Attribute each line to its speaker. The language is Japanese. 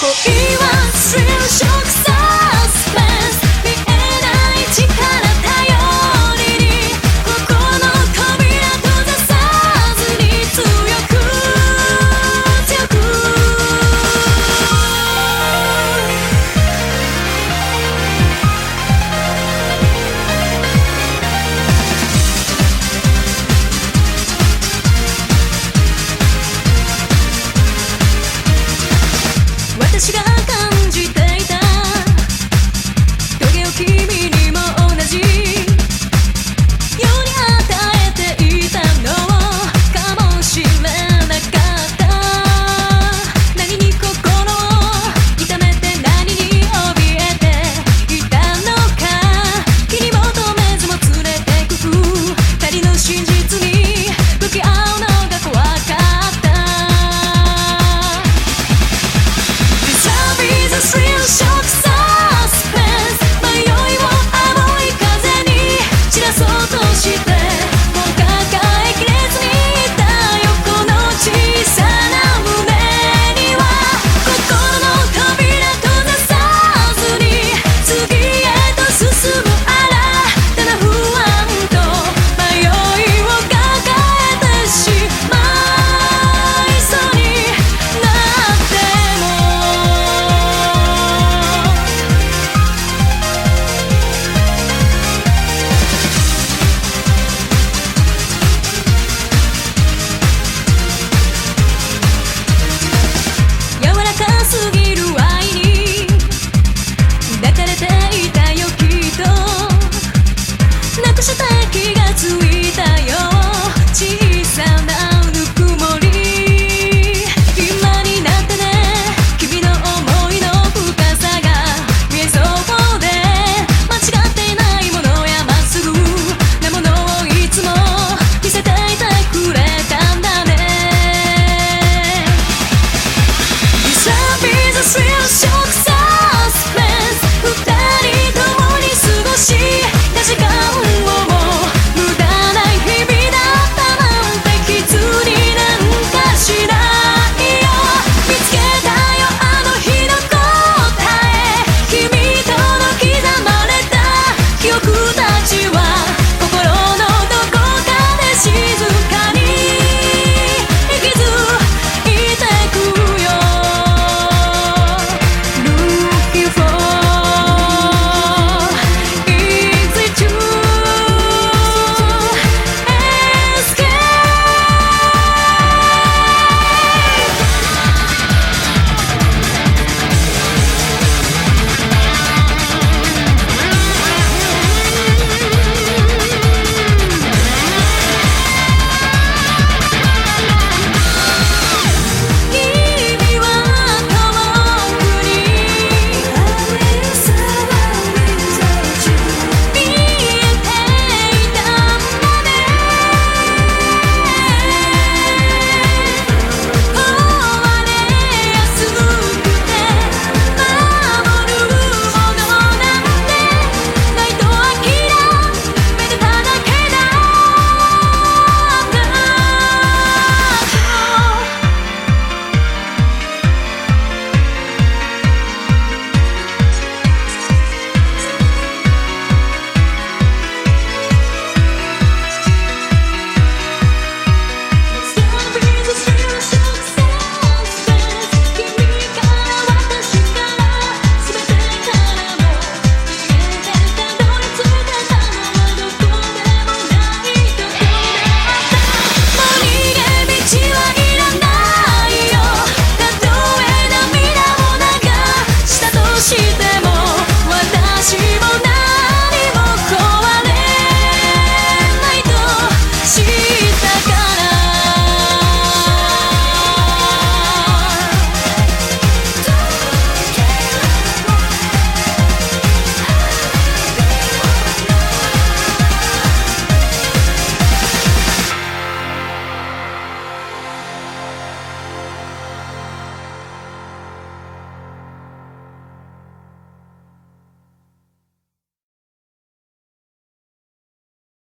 Speaker 1: 恋はスリルショックさ shock